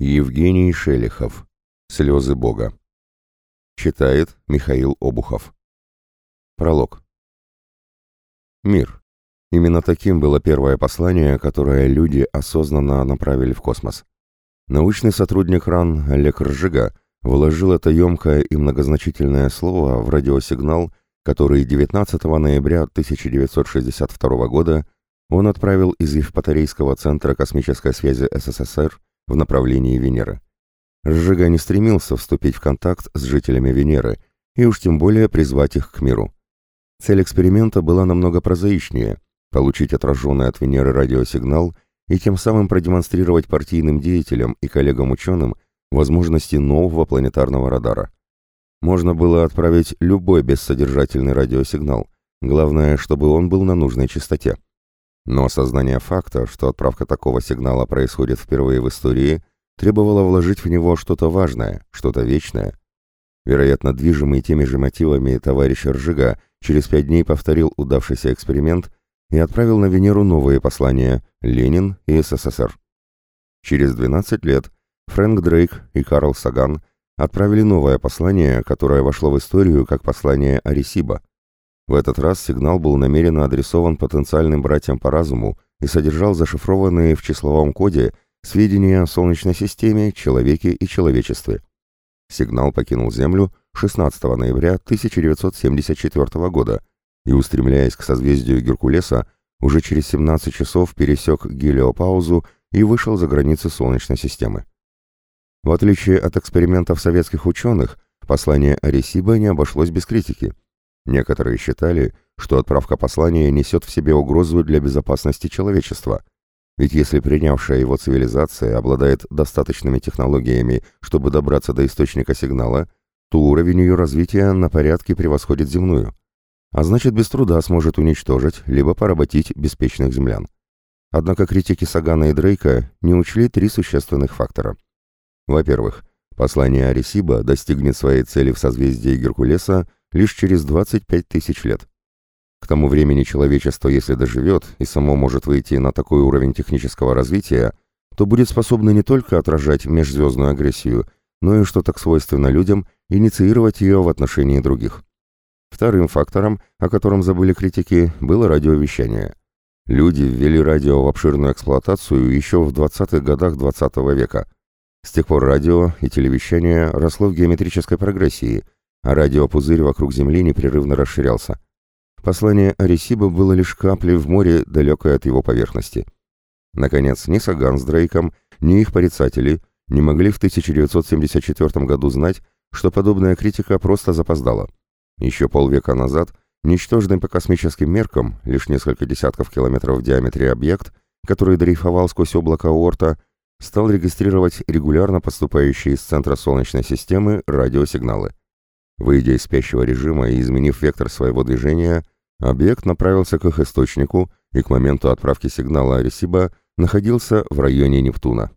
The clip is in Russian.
Евгений Шелихов. Слезы Бога. Читает Михаил Обухов. Пролог. Мир. Именно таким было первое послание, которое люди осознанно направили в космос. Научный сотрудник РАН Олег Ржига вложил это емкое и многозначительное слово в радиосигнал, который 19 ноября 1962 года он отправил из Евпаторейского центра космической связи СССР в направлении Венеры. Ржига не стремился вступить в контакт с жителями Венеры и уж тем более призвать их к миру. Цель эксперимента была намного прозаичнее – получить отраженный от Венеры радиосигнал и тем самым продемонстрировать партийным деятелям и коллегам-ученым возможности нового планетарного радара. Можно было отправить любой бессодержательный радиосигнал, главное, чтобы он был на нужной частоте. Но осознание факта, что отправка такого сигнала происходит впервые в истории, требовало вложить в него что-то важное, что-то вечное. Вероятно, движимый теми же мотивами товарищ Ржига через пять дней повторил удавшийся эксперимент и отправил на Венеру новые послания «Ленин» и «СССР». Через 12 лет Фрэнк Дрейк и Карл Саган отправили новое послание, которое вошло в историю как послание Аресиба. В этот раз сигнал был намеренно адресован потенциальным братьям по разуму и содержал зашифрованные в числовом коде сведения о Солнечной системе, человеке и человечестве. Сигнал покинул Землю 16 ноября 1974 года и, устремляясь к созвездию Геркулеса, уже через 17 часов пересек гелиопаузу и вышел за границы Солнечной системы. В отличие от экспериментов советских ученых, послание Аресиба не обошлось без критики – Некоторые считали, что отправка послания несет в себе угрозу для безопасности человечества, ведь если принявшая его цивилизация обладает достаточными технологиями, чтобы добраться до источника сигнала, то уровень ее развития на порядке превосходит земную, а значит без труда сможет уничтожить либо поработить беспечных землян. Однако критики Сагана и Дрейка не учли три существенных фактора. Во-первых, послание Аресиба достигнет своей цели в созвездии Геркулеса лишь через 25 тысяч лет. К тому времени человечество, если доживет и само может выйти на такой уровень технического развития, то будет способно не только отражать межзвездную агрессию, но и, что так свойственно людям, инициировать ее в отношении других. Вторым фактором, о котором забыли критики, было радиовещание. Люди ввели радио в обширную эксплуатацию еще в 20-х годах 20 -го века. С тех пор радио и телевещание росло в геометрической прогрессии – а радиопузырь вокруг Земли непрерывно расширялся. Послание Аресиба было лишь каплей в море, далекой от его поверхности. Наконец, ни Саган с Дрейком, ни их порицатели не могли в 1974 году знать, что подобная критика просто запоздала. Еще полвека назад ничтожный по космическим меркам, лишь несколько десятков километров в диаметре объект, который дрейфовал сквозь облако Уорта, стал регистрировать регулярно поступающие из центра Солнечной системы радиосигналы. Выйдя из спящего режима и изменив вектор своего движения, объект направился к их источнику и к моменту отправки сигнала Аресиба находился в районе Нептуна.